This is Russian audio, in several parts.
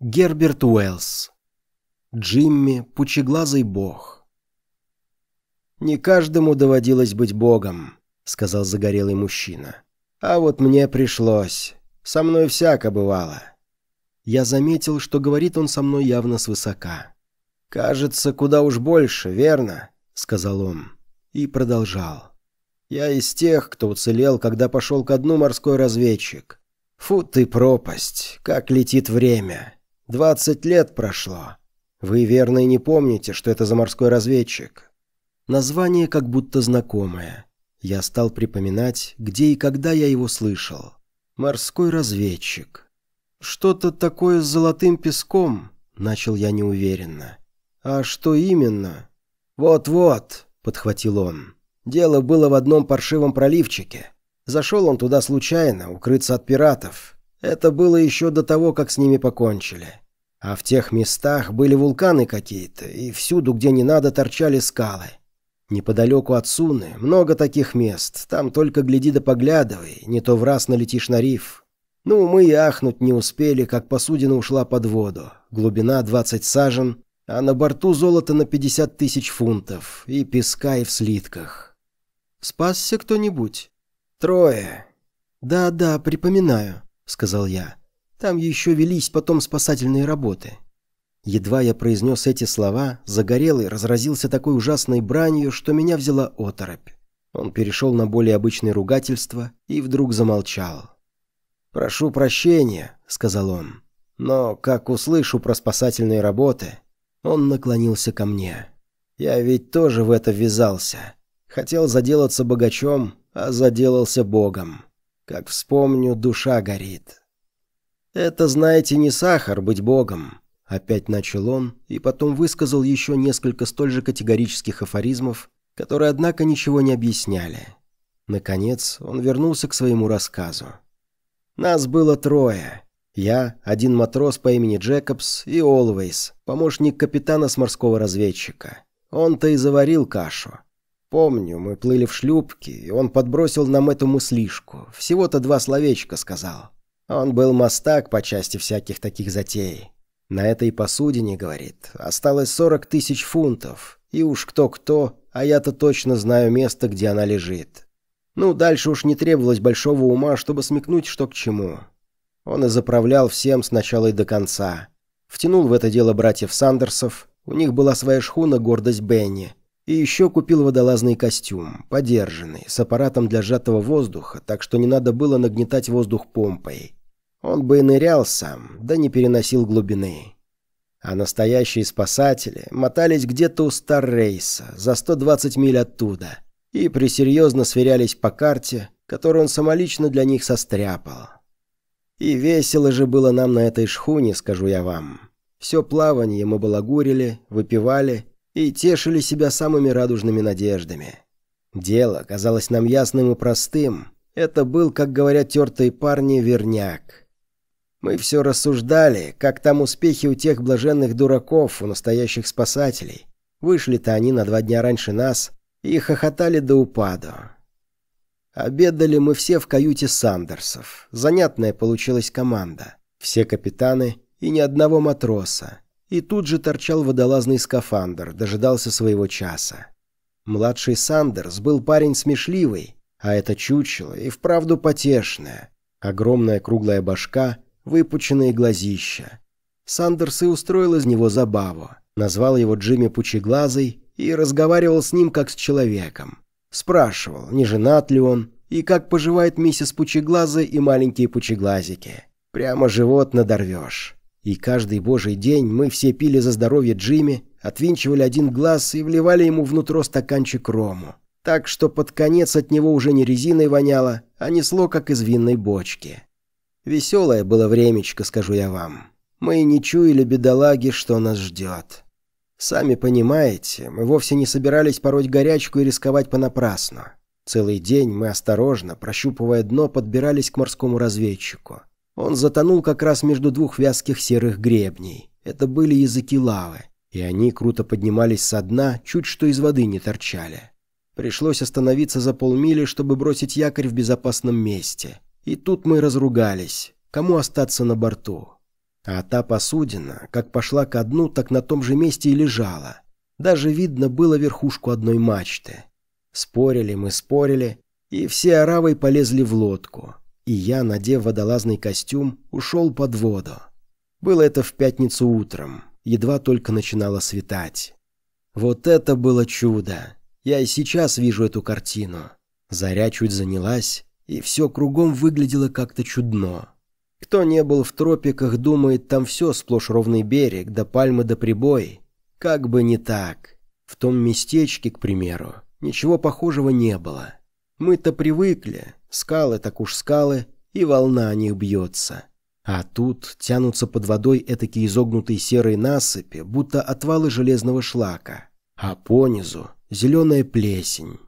Герберт Уэллс. Джимми – пучеглазый бог. «Не каждому доводилось быть богом», – сказал загорелый мужчина. «А вот мне пришлось. Со мной всяко бывало». Я заметил, что говорит он со мной явно свысока. «Кажется, куда уж больше, верно?» – сказал он. И продолжал. «Я из тех, кто уцелел, когда пошел ко дну морской разведчик. Фу ты пропасть, как летит время. Двадцать лет прошло. Вы, верно, и не помните, что это за морской разведчик. Название как будто знакомое. Я стал припоминать, где и когда я его слышал. Морской разведчик. Что-то такое с золотым песком, начал я неуверенно. А что именно? Вот-вот, подхватил он. Дело было в одном паршивом проливчике. Зашел он туда случайно, укрыться от пиратов. Это было еще до того, как с ними покончили. А в тех местах были вулканы какие-то, и всюду, где не надо, торчали скалы. Неподалеку от Суны много таких мест, там только гляди да поглядывай, не то в раз налетишь на риф. Ну, мы и ахнуть не успели, как посудина ушла под воду. Глубина 20 сажен, а на борту золото на 50 тысяч фунтов, и песка, и в слитках. Спасся кто-нибудь? Трое. Да-да, припоминаю сказал я. «Там еще велись потом спасательные работы». Едва я произнес эти слова, загорелый разразился такой ужасной бранью, что меня взяла оторопь. Он перешел на более обычное ругательство и вдруг замолчал. «Прошу прощения», — сказал он, — «но как услышу про спасательные работы...» Он наклонился ко мне. «Я ведь тоже в это ввязался. Хотел заделаться богачом, а заделался богом. Как вспомню, душа горит. Это, знаете, не сахар быть богом. Опять начал он, и потом высказал еще несколько столь же категорических афоризмов, которые, однако, ничего не объясняли. Наконец, он вернулся к своему рассказу. Нас было трое. Я, один матрос по имени Джекобс и Олвейс, помощник капитана с морского разведчика. Он-то и заварил кашу. Помню, мы плыли в шлюпке, и он подбросил нам эту мыслишку. Всего-то два словечка сказал. Он был мастак по части всяких таких затей. На этой посудине, говорит, осталось 40 тысяч фунтов. И уж кто-кто, а я-то точно знаю место, где она лежит. Ну, дальше уж не требовалось большого ума, чтобы смекнуть, что к чему. Он и заправлял всем с начала и до конца. Втянул в это дело братьев Сандерсов. У них была своя шхуна «Гордость Бенни», и еще купил водолазный костюм, подержанный, с аппаратом для сжатого воздуха, так что не надо было нагнетать воздух помпой. Он бы и нырял сам, да не переносил глубины. А настоящие спасатели мотались где-то у Старрейса, за 120 миль оттуда, и присерьезно сверялись по карте, которую он самолично для них состряпал. И весело же было нам на этой шхуне, скажу я вам. Все плавание мы балагурили, выпивали и тешили себя самыми радужными надеждами. Дело казалось нам ясным и простым. Это был, как говорят тертые парни, верняк. Мы все рассуждали, как там успехи у тех блаженных дураков, у настоящих спасателей. Вышли-то они на два дня раньше нас и хохотали до упаду. Обедали мы все в каюте Сандерсов. Занятная получилась команда. Все капитаны и ни одного матроса и тут же торчал водолазный скафандр, дожидался своего часа. Младший Сандерс был парень смешливый, а это чучело и вправду потешное. Огромная круглая башка, выпученные глазища. Сандерс и устроил из него забаву. Назвал его Джимми Пучеглазый и разговаривал с ним как с человеком. Спрашивал, не женат ли он, и как поживает миссис Пучеглазая и маленькие пучеглазики. Прямо живот надорвешь. И каждый божий день мы все пили за здоровье Джимми, отвинчивали один глаз и вливали ему внутрь стаканчик рому. Так что под конец от него уже не резиной воняло, а несло, как из винной бочки. Веселое было времечко, скажу я вам. Мы и не чуяли бедолаги, что нас ждет. Сами понимаете, мы вовсе не собирались пороть горячку и рисковать понапрасну. Целый день мы осторожно, прощупывая дно, подбирались к морскому разведчику. Он затонул как раз между двух вязких серых гребней. Это были языки лавы, и они круто поднимались со дна, чуть что из воды не торчали. Пришлось остановиться за полмили, чтобы бросить якорь в безопасном месте. И тут мы разругались. Кому остаться на борту? А та посудина, как пошла ко дну, так на том же месте и лежала. Даже видно было верхушку одной мачты. Спорили мы, спорили, и все оравой полезли в лодку. И я, надев водолазный костюм, ушел под воду. Было это в пятницу утром, едва только начинало светать. Вот это было чудо! Я и сейчас вижу эту картину. Заря чуть занялась, и все кругом выглядело как-то чудно. Кто не был в тропиках, думает, там все сплошь ровный берег, да пальмы да прибой. Как бы не так. В том местечке, к примеру, ничего похожего не было. Мы-то привыкли, скалы так уж скалы, и волна о них бьется. А тут тянутся под водой этакие изогнутые серые насыпи, будто отвалы железного шлака. А понизу зеленая плесень.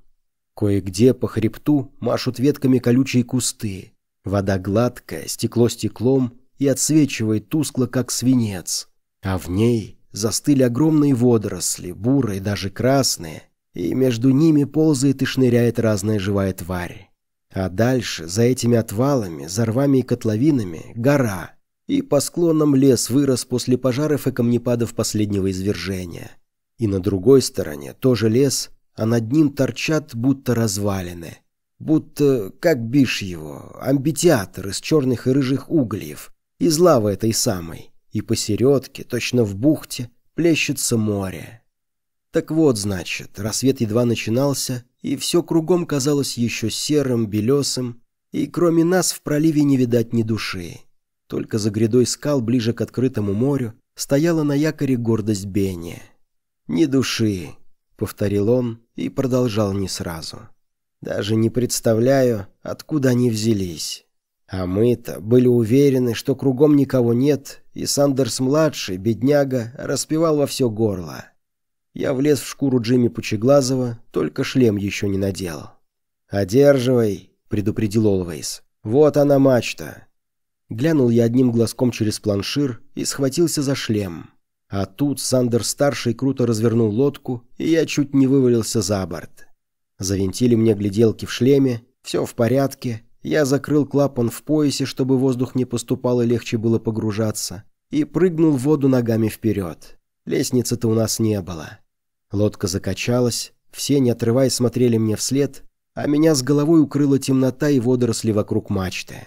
Кое-где по хребту машут ветками колючие кусты. Вода гладкая, стекло стеклом и отсвечивает тускло, как свинец. А в ней застыли огромные водоросли, бурые, даже красные, и между ними ползает и шныряет разная живая тварь. А дальше, за этими отвалами, за рвами и котловинами, гора, и по склонам лес вырос после пожаров и камнепадов последнего извержения. И на другой стороне тоже лес, а над ним торчат будто развалины. Будто, как бишь его, амбитеатр из черных и рыжих углев, из лавы этой самой, и посередке, точно в бухте, плещется море. Так вот, значит, рассвет едва начинался, и все кругом казалось еще серым, белесым, и кроме нас в проливе не видать ни души. Только за грядой скал ближе к открытому морю стояла на якоре гордость Бенни. «Ни души», — повторил он и продолжал не сразу. «Даже не представляю, откуда они взялись. А мы-то были уверены, что кругом никого нет, и Сандерс-младший, бедняга, распевал во все горло. Я влез в шкуру Джимми Пучеглазова, только шлем еще не надел. «Одерживай», — предупредил Олвейс. «Вот она мачта». Глянул я одним глазком через планшир и схватился за шлем. А тут Сандер-старший круто развернул лодку, и я чуть не вывалился за борт. Завинтили мне гляделки в шлеме, все в порядке, я закрыл клапан в поясе, чтобы воздух не поступал и легче было погружаться, и прыгнул в воду ногами вперед. Лестницы-то у нас не было. Лодка закачалась, все, не отрываясь, смотрели мне вслед, а меня с головой укрыла темнота и водоросли вокруг мачты.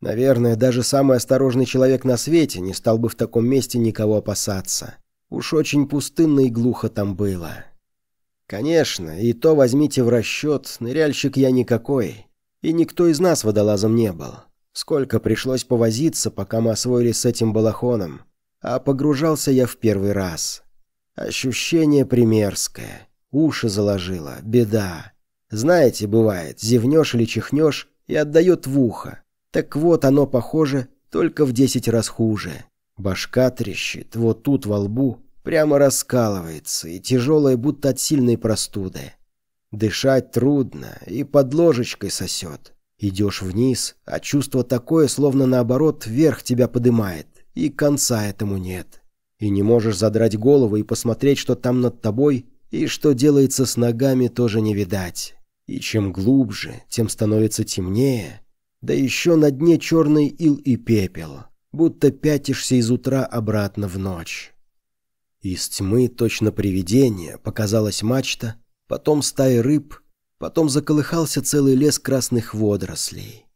Наверное, даже самый осторожный человек на свете не стал бы в таком месте никого опасаться. Уж очень пустынно и глухо там было. Конечно, и то возьмите в расчет, ныряльщик я никакой. И никто из нас водолазом не был. Сколько пришлось повозиться, пока мы освоились с этим балахоном. А погружался я в первый раз. Ощущение примерское. Уши заложило. Беда. Знаете, бывает, зевнешь или чихнешь и отдает в ухо. Так вот, оно похоже, только в десять раз хуже. Башка трещит, вот тут во лбу, прямо раскалывается, и тяжелая, будто от сильной простуды. Дышать трудно, и под ложечкой сосет. Идешь вниз, а чувство такое, словно наоборот, вверх тебя подымает, и конца этому нет. И не можешь задрать голову и посмотреть, что там над тобой, и что делается с ногами, тоже не видать. И чем глубже, тем становится темнее. Да еще на дне черный ил и пепел, будто пятишься из утра обратно в ночь. Из тьмы, точно привидение, показалась мачта, потом стаи рыб, потом заколыхался целый лес красных водорослей.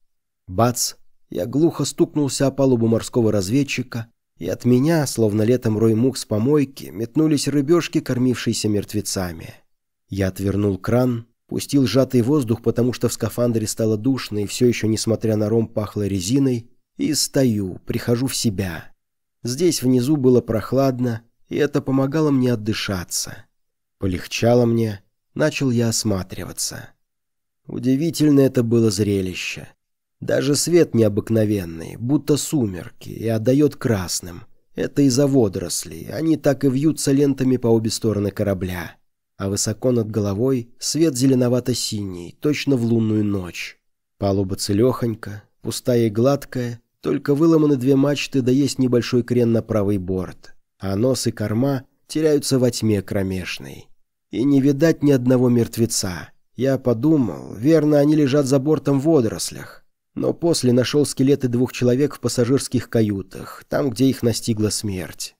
Бац! Я глухо стукнулся о палубу морского разведчика, и от меня, словно летом рой мух с помойки, метнулись рыбешки, кормившиеся мертвецами. Я отвернул кран, пустил сжатый воздух, потому что в скафандре стало душно, и все еще, несмотря на ром, пахло резиной, и стою, прихожу в себя. Здесь внизу было прохладно, и это помогало мне отдышаться. Полегчало мне, начал я осматриваться. Удивительно это было зрелище. Даже свет необыкновенный, будто сумерки, и отдает красным. Это из-за водорослей, они так и вьются лентами по обе стороны корабля. А высоко над головой свет зеленовато-синий, точно в лунную ночь. Палуба целехонька, пустая и гладкая, только выломаны две мачты, да есть небольшой крен на правый борт. А нос и корма теряются во тьме кромешной. И не видать ни одного мертвеца. Я подумал, верно, они лежат за бортом в водорослях. Но после нашел скелеты двух человек в пассажирских каютах, там, где их настигла смерть.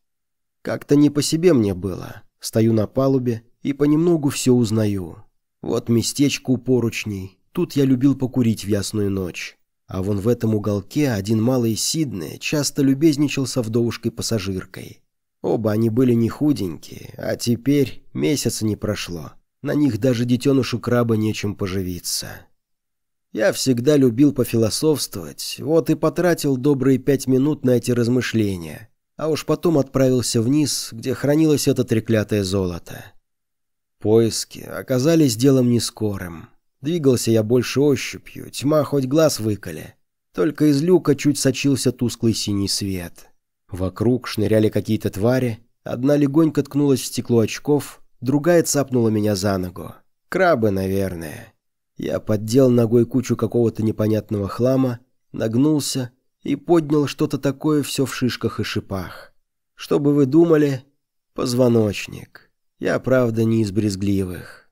Как-то не по себе мне было. Стою на палубе и понемногу все узнаю. Вот местечко у поручней. Тут я любил покурить в ясную ночь. А вон в этом уголке один малый Сиднey часто любезничал со вдовушкой-пассажиркой. Оба они были не худенькие, а теперь месяца не прошло. На них даже детенышу краба нечем поживиться. Я всегда любил пофилософствовать, вот и потратил добрые пять минут на эти размышления, а уж потом отправился вниз, где хранилось это треклятое золото. Поиски оказались делом нескорым. Двигался я больше ощупью, тьма хоть глаз выколи. Только из люка чуть сочился тусклый синий свет. Вокруг шныряли какие-то твари, одна легонько ткнулась в стекло очков, другая цапнула меня за ногу. Крабы, наверное. Я поддел ногой кучу какого-то непонятного хлама, нагнулся и поднял что-то такое все в шишках и шипах. Что бы вы думали? Позвоночник. Я, правда, не из брезгливых.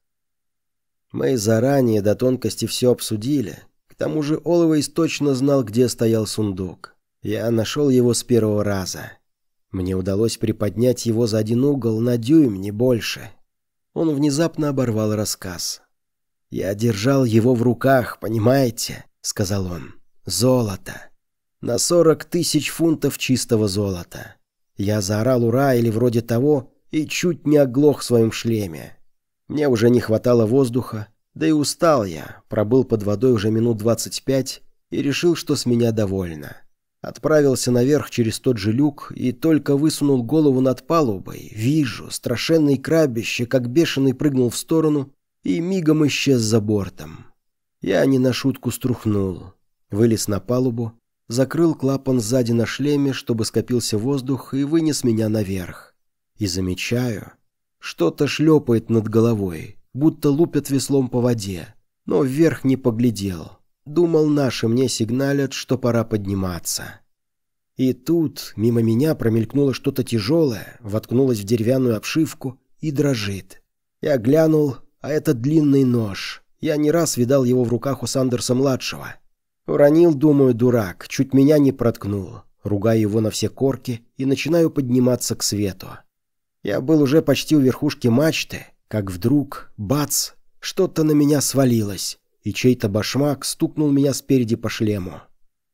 Мы заранее до тонкости все обсудили. К тому же Оловейс точно знал, где стоял сундук. Я нашел его с первого раза. Мне удалось приподнять его за один угол на дюйм, не больше. Он внезапно оборвал рассказ. «Я держал его в руках, понимаете?» — сказал он. «Золото. На сорок тысяч фунтов чистого золота. Я заорал «Ура!» или вроде того и чуть не оглох в своем шлеме. Мне уже не хватало воздуха, да и устал я, пробыл под водой уже минут двадцать пять и решил, что с меня довольно. Отправился наверх через тот же люк и только высунул голову над палубой. Вижу, страшенный крабище, как бешеный прыгнул в сторону и мигом исчез за бортом. Я не на шутку струхнул. Вылез на палубу, закрыл клапан сзади на шлеме, чтобы скопился воздух, и вынес меня наверх. И замечаю, что-то шлепает над головой, будто лупят веслом по воде, но вверх не поглядел. Думал, наши мне сигналят, что пора подниматься. И тут мимо меня промелькнуло что-то тяжелое, воткнулось в деревянную обшивку и дрожит. Я глянул, а это длинный нож. Я не раз видал его в руках у Сандерса-младшего. Уронил, думаю, дурак, чуть меня не проткнул. Ругаю его на все корки и начинаю подниматься к свету. Я был уже почти у верхушки мачты, как вдруг, бац, что-то на меня свалилось, и чей-то башмак стукнул меня спереди по шлему.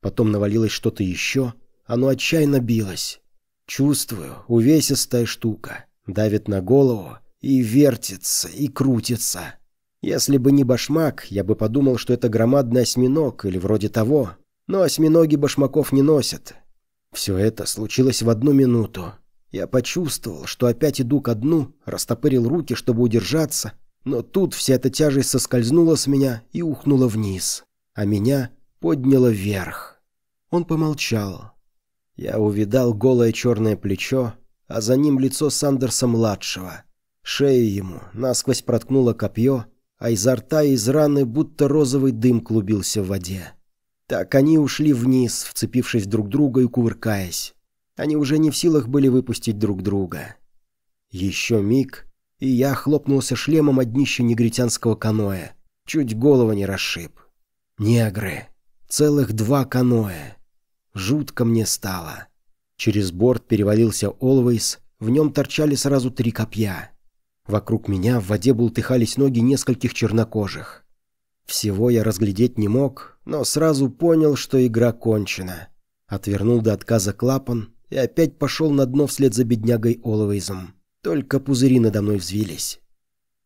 Потом навалилось что-то еще, оно отчаянно билось. Чувствую, увесистая штука, давит на голову, и вертится, и крутится. Если бы не башмак, я бы подумал, что это громадный осьминог или вроде того. Но осьминоги башмаков не носят. Все это случилось в одну минуту. Я почувствовал, что опять иду ко дну, растопырил руки, чтобы удержаться, но тут вся эта тяжесть соскользнула с меня и ухнула вниз, а меня подняло вверх. Он помолчал. Я увидал голое черное плечо, а за ним лицо Сандерса-младшего — Шею ему насквозь проткнуло копье, а изо рта и из раны будто розовый дым клубился в воде. Так они ушли вниз, вцепившись друг друга и кувыркаясь. Они уже не в силах были выпустить друг друга. Еще миг, и я хлопнулся шлемом от днища негритянского каноэ. Чуть голову не расшиб. Негры. Целых два каноэ. Жутко мне стало. Через борт перевалился Олвейс, в нем торчали сразу три копья. Вокруг меня в воде бултыхались ноги нескольких чернокожих. Всего я разглядеть не мог, но сразу понял, что игра кончена. Отвернул до отказа клапан и опять пошел на дно вслед за беднягой Оловейзом. Только пузыри надо мной взвились.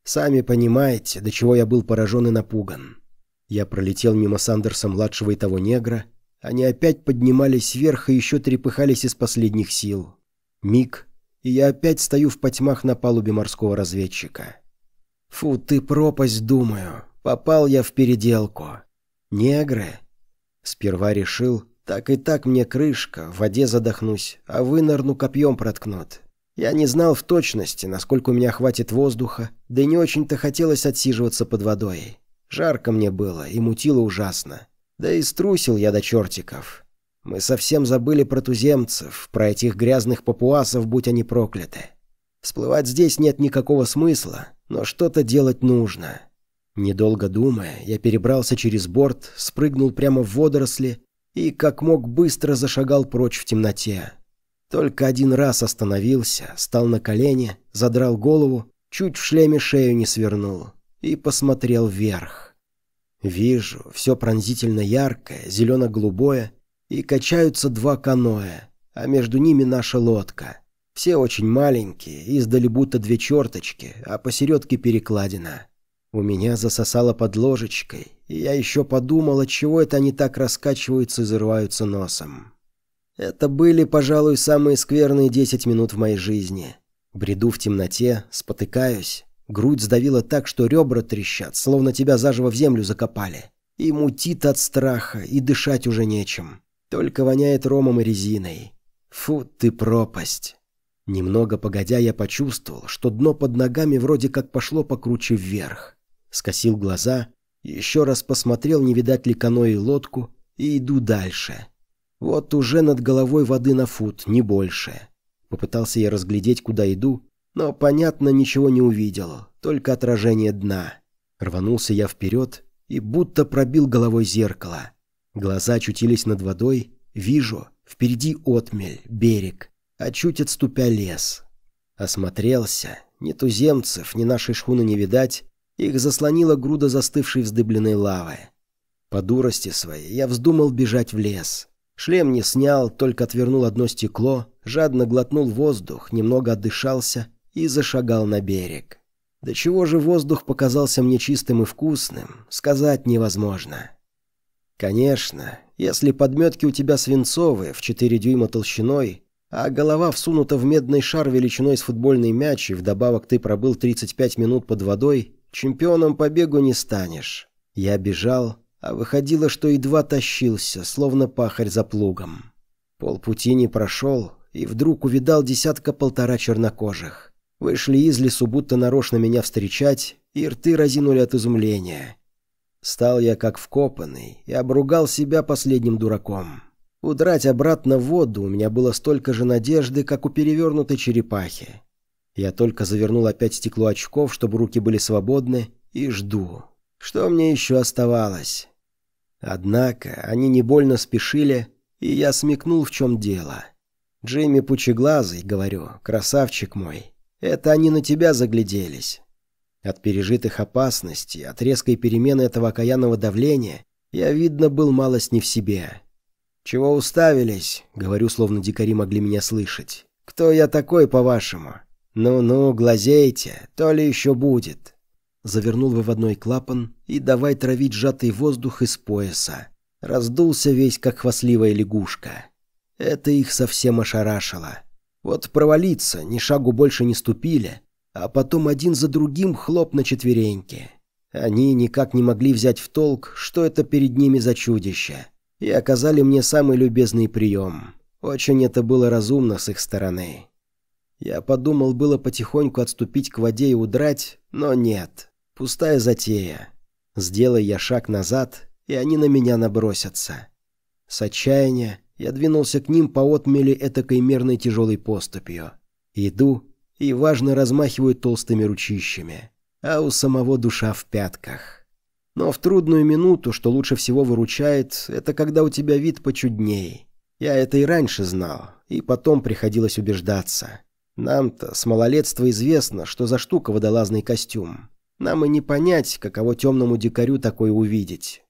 Сами понимаете, до чего я был поражен и напуган. Я пролетел мимо Сандерса-младшего и того негра. Они опять поднимались вверх и еще трепыхались из последних сил. Миг, и я опять стою в потьмах на палубе морского разведчика. Фу, ты пропасть, думаю. Попал я в переделку. Негры. Сперва решил, так и так мне крышка, в воде задохнусь, а вынырну копьем проткнут. Я не знал в точности, насколько у меня хватит воздуха, да и не очень-то хотелось отсиживаться под водой. Жарко мне было и мутило ужасно. Да и струсил я до чертиков. Мы совсем забыли про туземцев, про этих грязных папуасов, будь они прокляты. Всплывать здесь нет никакого смысла, но что-то делать нужно. Недолго думая, я перебрался через борт, спрыгнул прямо в водоросли и, как мог, быстро зашагал прочь в темноте. Только один раз остановился, стал на колени, задрал голову, чуть в шлеме шею не свернул и посмотрел вверх. Вижу, все пронзительно яркое, зелено-голубое, и качаются два каноэ, а между ними наша лодка. Все очень маленькие, издали будто две черточки, а посередке перекладина. У меня засосало под ложечкой, и я еще подумал, чего это они так раскачиваются и зарываются носом. Это были, пожалуй, самые скверные десять минут в моей жизни. Бреду в темноте, спотыкаюсь, грудь сдавила так, что ребра трещат, словно тебя заживо в землю закопали. И мутит от страха, и дышать уже нечем. Только воняет ромом и резиной. Фу ты пропасть. Немного погодя, я почувствовал, что дно под ногами вроде как пошло покруче вверх. Скосил глаза, еще раз посмотрел, не видать ли каноэ и лодку, и иду дальше. Вот уже над головой воды на фут, не больше. Попытался я разглядеть, куда иду, но, понятно, ничего не увидел, только отражение дна. Рванулся я вперед и будто пробил головой зеркало. Глаза очутились над водой, вижу, впереди отмель, берег а чуть отступя лес. Осмотрелся. Ни туземцев, ни нашей шхуны не видать. Их заслонила груда застывшей вздыбленной лавы. По дурости своей я вздумал бежать в лес. Шлем не снял, только отвернул одно стекло, жадно глотнул воздух, немного отдышался и зашагал на берег. До чего же воздух показался мне чистым и вкусным, сказать невозможно. Конечно, если подметки у тебя свинцовые, в 4 дюйма толщиной, а голова всунута в медный шар величиной с футбольный мяч, и вдобавок ты пробыл 35 минут под водой, чемпионом по бегу не станешь. Я бежал, а выходило, что едва тащился, словно пахарь за плугом. Полпути не прошел, и вдруг увидал десятка-полтора чернокожих. Вышли из лесу, будто нарочно меня встречать, и рты разинули от изумления. Стал я как вкопанный и обругал себя последним дураком. Удрать обратно в воду у меня было столько же надежды, как у перевернутой черепахи. Я только завернул опять стекло очков, чтобы руки были свободны, и жду. Что мне еще оставалось? Однако они не больно спешили, и я смекнул, в чем дело. «Джимми Пучеглазый», — говорю, — «красавчик мой, это они на тебя загляделись». От пережитых опасностей, от резкой перемены этого окаянного давления я, видно, был малость не в себе. «Чего уставились?» — говорю, словно дикари могли меня слышать. «Кто я такой, по-вашему? Ну-ну, глазейте, то ли еще будет». Завернул выводной клапан и давай травить сжатый воздух из пояса. Раздулся весь, как хвастливая лягушка. Это их совсем ошарашило. Вот провалиться, ни шагу больше не ступили, а потом один за другим хлоп на четвереньки. Они никак не могли взять в толк, что это перед ними за чудище и оказали мне самый любезный прием. Очень это было разумно с их стороны. Я подумал было потихоньку отступить к воде и удрать, но нет. Пустая затея. Сделай я шаг назад, и они на меня набросятся. С отчаяния я двинулся к ним по отмели этакой мерной тяжелой поступью. Иду и важно размахиваю толстыми ручищами, а у самого душа в пятках. Но в трудную минуту, что лучше всего выручает, это когда у тебя вид почудней. Я это и раньше знал, и потом приходилось убеждаться. Нам-то с малолетства известно, что за штука водолазный костюм. Нам и не понять, каково темному дикарю такое увидеть.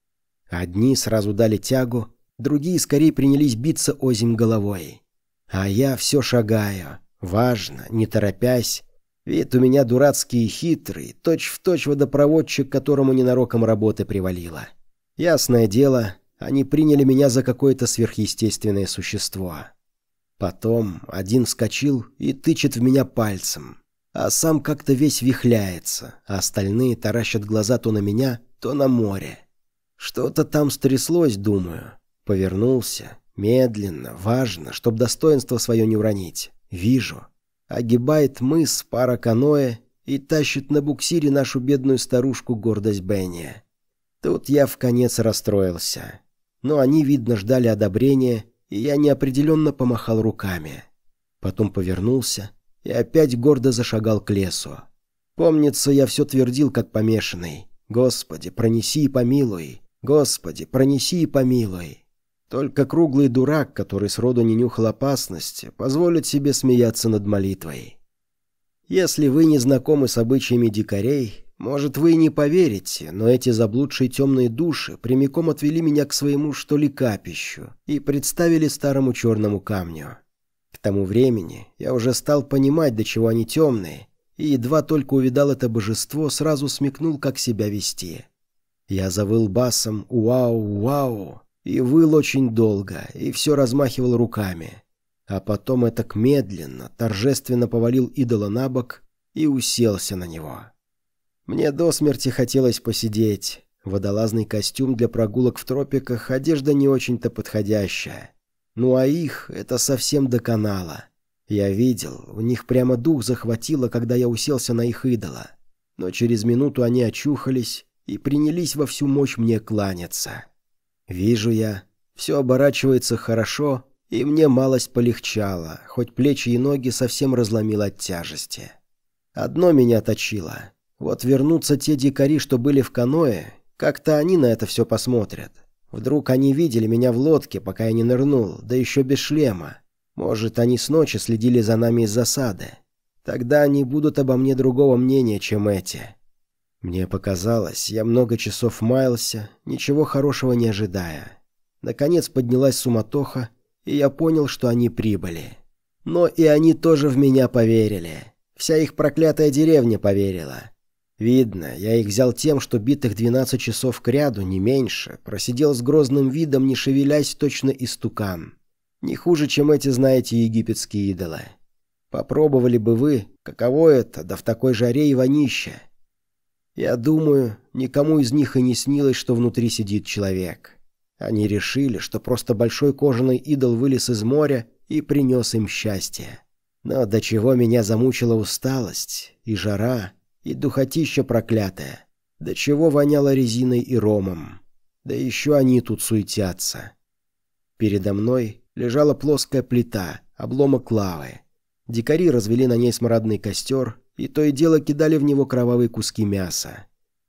Одни сразу дали тягу, другие скорее принялись биться озим головой. А я все шагаю, важно, не торопясь, Вид у меня дурацкий и хитрый, точь-в-точь точь водопроводчик, которому ненароком работы привалило. Ясное дело, они приняли меня за какое-то сверхъестественное существо. Потом один вскочил и тычет в меня пальцем, а сам как-то весь вихляется, а остальные таращат глаза то на меня, то на море. Что-то там стряслось, думаю. Повернулся, медленно, важно, чтоб достоинство свое не уронить. Вижу, огибает мыс пара каноэ и тащит на буксире нашу бедную старушку гордость Бенни. Тут я в конец расстроился. Но они, видно, ждали одобрения, и я неопределенно помахал руками. Потом повернулся и опять гордо зашагал к лесу. Помнится, я все твердил, как помешанный. «Господи, пронеси и помилуй! Господи, пронеси и помилуй!» Только круглый дурак, который сроду не нюхал опасности, позволит себе смеяться над молитвой. Если вы не знакомы с обычаями дикарей, может, вы и не поверите, но эти заблудшие темные души прямиком отвели меня к своему, что ли, капищу и представили старому черному камню. К тому времени я уже стал понимать, до чего они темные, и едва только увидал это божество, сразу смекнул, как себя вести. Я завыл басом «Уау, вау!» И выл очень долго, и все размахивал руками. А потом этак медленно, торжественно повалил идола на бок и уселся на него. Мне до смерти хотелось посидеть. Водолазный костюм для прогулок в тропиках – одежда не очень-то подходящая. Ну а их – это совсем доконало. Я видел, у них прямо дух захватило, когда я уселся на их идола. Но через минуту они очухались и принялись во всю мощь мне кланяться. Вижу я, все оборачивается хорошо, и мне малость полегчало, хоть плечи и ноги совсем разломило от тяжести. Одно меня точило. Вот вернутся те дикари, что были в каное, как-то они на это все посмотрят. Вдруг они видели меня в лодке, пока я не нырнул, да еще без шлема. Может, они с ночи следили за нами из засады. Тогда они будут обо мне другого мнения, чем эти. Мне показалось, я много часов маялся, ничего хорошего не ожидая. Наконец поднялась суматоха, и я понял, что они прибыли. Но и они тоже в меня поверили. Вся их проклятая деревня поверила. Видно, я их взял тем, что битых 12 часов к ряду, не меньше, просидел с грозным видом, не шевелясь точно истукан. Не хуже, чем эти, знаете, египетские идолы. Попробовали бы вы, каково это, да в такой жаре и вонище. Я думаю, никому из них и не снилось, что внутри сидит человек. Они решили, что просто большой кожаный идол вылез из моря и принес им счастье. Но до чего меня замучила усталость и жара, и духотища проклятая. До чего воняло резиной и ромом. Да еще они тут суетятся. Передо мной лежала плоская плита, обломок лавы. Дикари развели на ней смрадный костер, и то и дело кидали в него кровавые куски мяса.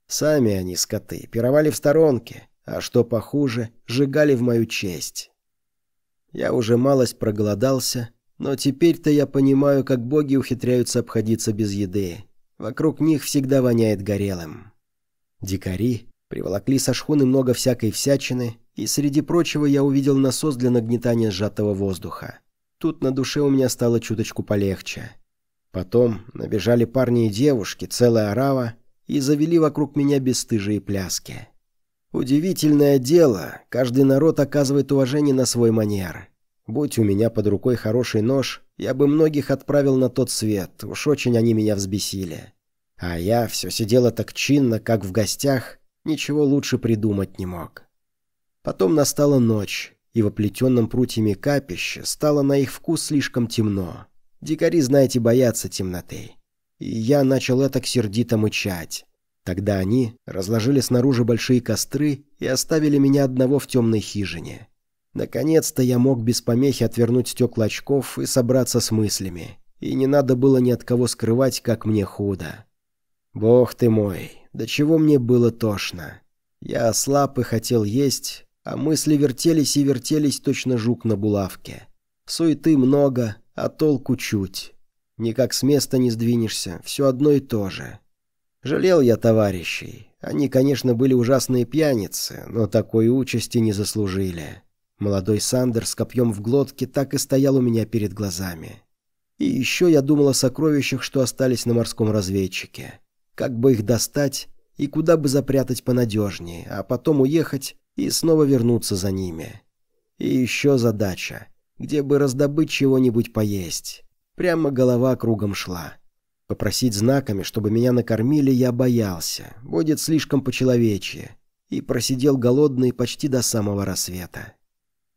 Сами они, скоты, пировали в сторонке, а что похуже, сжигали в мою честь. Я уже малость проголодался, но теперь-то я понимаю, как боги ухитряются обходиться без еды. Вокруг них всегда воняет горелым. Дикари приволокли со шхуны много всякой всячины, и среди прочего я увидел насос для нагнетания сжатого воздуха. Тут на душе у меня стало чуточку полегче. Потом набежали парни и девушки, целая орава, и завели вокруг меня бесстыжие пляски. Удивительное дело, каждый народ оказывает уважение на свой манер. Будь у меня под рукой хороший нож, я бы многих отправил на тот свет, уж очень они меня взбесили. А я все сидела так чинно, как в гостях, ничего лучше придумать не мог. Потом настала ночь, и в оплетенном прутьями капище стало на их вкус слишком темно. Дикари, знаете, боятся темноты. И я начал это сердито мычать. Тогда они разложили снаружи большие костры и оставили меня одного в темной хижине. Наконец-то я мог без помехи отвернуть стекла очков и собраться с мыслями. И не надо было ни от кого скрывать, как мне худо. Бог ты мой, до чего мне было тошно. Я слаб и хотел есть, а мысли вертелись и вертелись точно жук на булавке. Суеты много, а толку чуть. Никак с места не сдвинешься, все одно и то же. Жалел я товарищей. Они, конечно, были ужасные пьяницы, но такой участи не заслужили. Молодой Сандер с копьем в глотке так и стоял у меня перед глазами. И еще я думал о сокровищах, что остались на морском разведчике. Как бы их достать и куда бы запрятать понадежнее, а потом уехать и снова вернуться за ними. И еще задача, где бы раздобыть чего-нибудь поесть. Прямо голова кругом шла. Попросить знаками, чтобы меня накормили, я боялся. Будет слишком по-человечье. И просидел голодный почти до самого рассвета.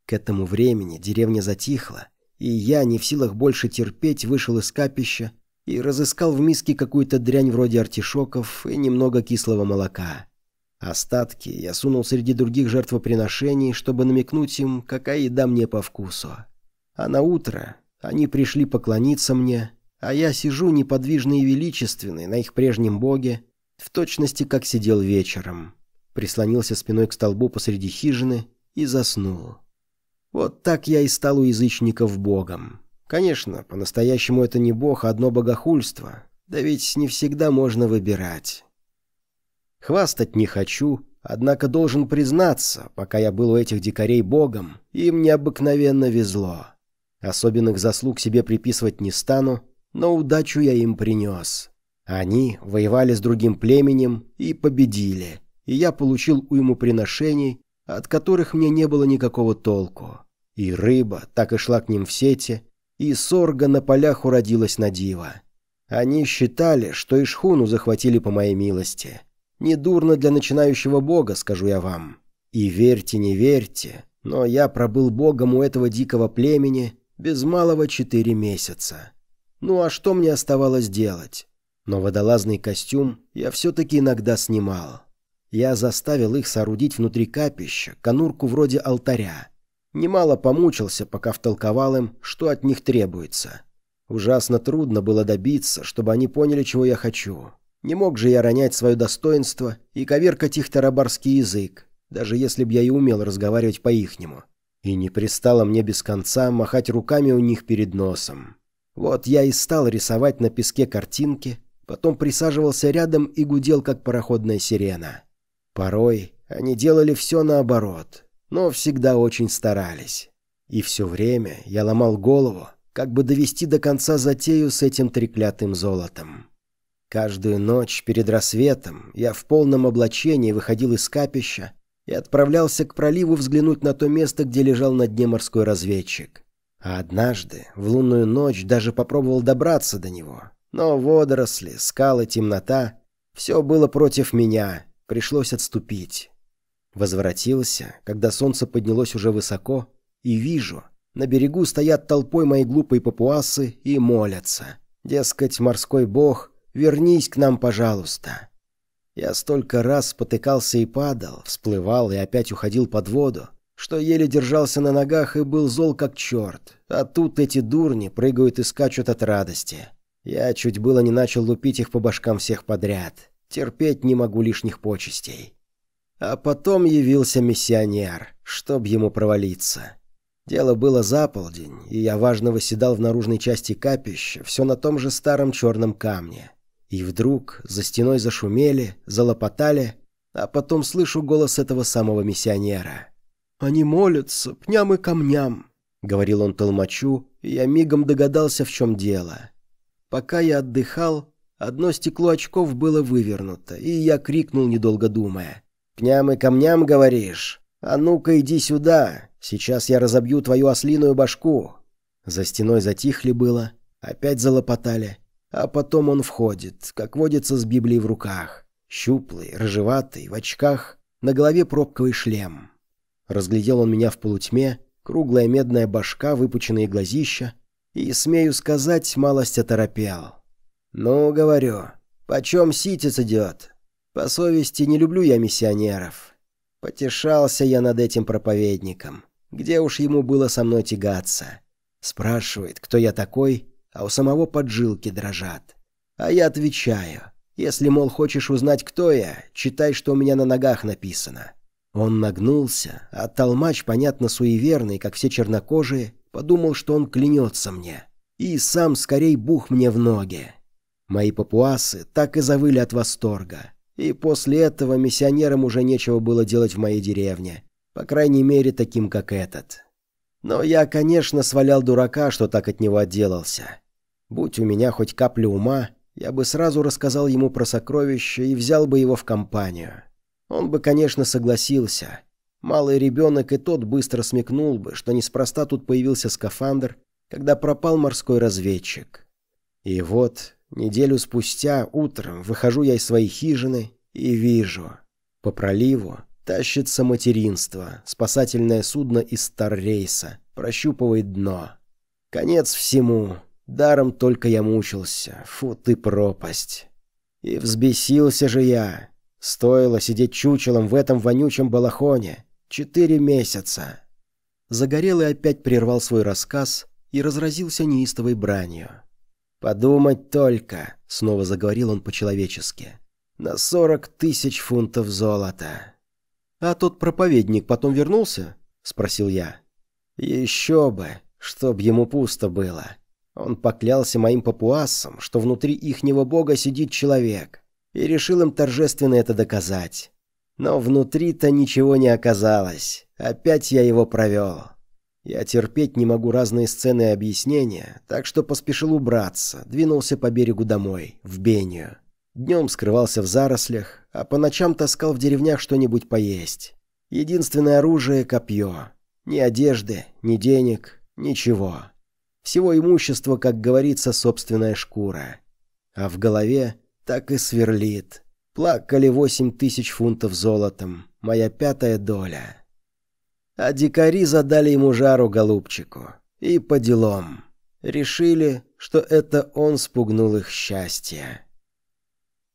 К этому времени деревня затихла, и я, не в силах больше терпеть, вышел из капища и разыскал в миске какую-то дрянь вроде артишоков и немного кислого молока. Остатки я сунул среди других жертвоприношений, чтобы намекнуть им, какая еда мне по вкусу. А на утро они пришли поклониться мне, а я сижу неподвижный и величественный на их прежнем боге, В точности, как сидел вечером. Прислонился спиной к столбу посреди хижины и заснул. Вот так я и стал у язычников богом. Конечно, по-настоящему это не бог, а одно богохульство. Да ведь не всегда можно выбирать. Хвастать не хочу, однако должен признаться, пока я был у этих дикарей богом, им необыкновенно везло. Особенных заслуг себе приписывать не стану, но удачу я им принес. Они воевали с другим племенем и победили, и я получил уйму приношений, от которых мне не было никакого толку. И рыба так и шла к ним в сети, и сорга на полях уродилась на диво. Они считали, что и шхуну захватили по моей милости. Недурно для начинающего бога, скажу я вам. И верьте, не верьте, но я пробыл богом у этого дикого племени без малого четыре месяца. Ну а что мне оставалось делать? Но водолазный костюм я все-таки иногда снимал. Я заставил их соорудить внутри капища конурку вроде алтаря. Немало помучился, пока втолковал им, что от них требуется. Ужасно трудно было добиться, чтобы они поняли, чего я хочу. Не мог же я ронять свое достоинство и коверкать их тарабарский язык, даже если б я и умел разговаривать по-ихнему. И не пристало мне без конца махать руками у них перед носом. Вот я и стал рисовать на песке картинки, потом присаживался рядом и гудел, как пароходная сирена. Порой они делали все наоборот, но всегда очень старались. И все время я ломал голову, как бы довести до конца затею с этим треклятым золотом. Каждую ночь перед рассветом я в полном облачении выходил из капища и отправлялся к проливу взглянуть на то место, где лежал на дне морской разведчик. А однажды, в лунную ночь, даже попробовал добраться до него. Но водоросли, скалы, темнота — все было против меня, пришлось отступить. Возвратился, когда солнце поднялось уже высоко, и вижу, на берегу стоят толпой мои глупые папуасы и молятся. Дескать, морской бог, вернись к нам, пожалуйста. Я столько раз спотыкался и падал, всплывал и опять уходил под воду, что еле держался на ногах и был зол как черт. А тут эти дурни прыгают и скачут от радости. Я чуть было не начал лупить их по башкам всех подряд. Терпеть не могу лишних почестей. А потом явился миссионер, чтоб ему провалиться. Дело было за полдень, и я важно восседал в наружной части капища, все на том же старом черном камне. И вдруг за стеной зашумели, залопотали, а потом слышу голос этого самого миссионера. «Они молятся, пням и камням», — говорил он толмачу, и я мигом догадался, в чем дело. Пока я отдыхал, одно стекло очков было вывернуто, и я крикнул, недолго думая. «Пням и камням, говоришь? А ну-ка иди сюда, сейчас я разобью твою ослиную башку». За стеной затихли было, опять залопотали, а потом он входит, как водится с Библией в руках. Щуплый, рыжеватый, в очках, на голове пробковый шлем. Разглядел он меня в полутьме, круглая медная башка, выпученные глазища, и, смею сказать, малость оторопел. «Ну, говорю, почем ситец идет?» По совести не люблю я миссионеров. Потешался я над этим проповедником. Где уж ему было со мной тягаться? Спрашивает, кто я такой, а у самого поджилки дрожат. А я отвечаю, если, мол, хочешь узнать, кто я, читай, что у меня на ногах написано. Он нагнулся, а толмач, понятно, суеверный, как все чернокожие, подумал, что он клянется мне. И сам скорей бух мне в ноги. Мои папуасы так и завыли от восторга. И после этого миссионерам уже нечего было делать в моей деревне. По крайней мере, таким, как этот. Но я, конечно, свалял дурака, что так от него отделался. Будь у меня хоть капля ума, я бы сразу рассказал ему про сокровище и взял бы его в компанию. Он бы, конечно, согласился. Малый ребенок и тот быстро смекнул бы, что неспроста тут появился скафандр, когда пропал морской разведчик. И вот Неделю спустя, утром, выхожу я из своей хижины и вижу. По проливу тащится материнство, спасательное судно из Старрейса, прощупывает дно. Конец всему. Даром только я мучился. Фу ты пропасть. И взбесился же я. Стоило сидеть чучелом в этом вонючем балахоне. Четыре месяца. Загорелый опять прервал свой рассказ и разразился неистовой бранью. «Подумать только», — снова заговорил он по-человечески. на сорок тысяч фунтов золота». «А тот проповедник потом вернулся?» — спросил я. «Еще бы, чтоб ему пусто было. Он поклялся моим папуасам, что внутри ихнего бога сидит человек, и решил им торжественно это доказать. Но внутри-то ничего не оказалось. Опять я его провел. Я терпеть не могу разные сцены и объяснения, так что поспешил убраться, двинулся по берегу домой, в Бению. Днем скрывался в зарослях, а по ночам таскал в деревнях что-нибудь поесть. Единственное оружие — копье. Ни одежды, ни денег, ничего. Всего имущества, как говорится, собственная шкура. А в голове так и сверлит. Плакали восемь тысяч фунтов золотом, моя пятая доля. А дикари задали ему жару голубчику. И по делам. Решили, что это он спугнул их счастье.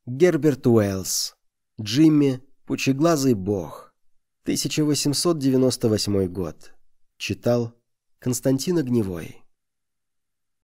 Герберт Уэллс. Джимми, пучеглазый бог. 1898 год. Читал Константин Огневой.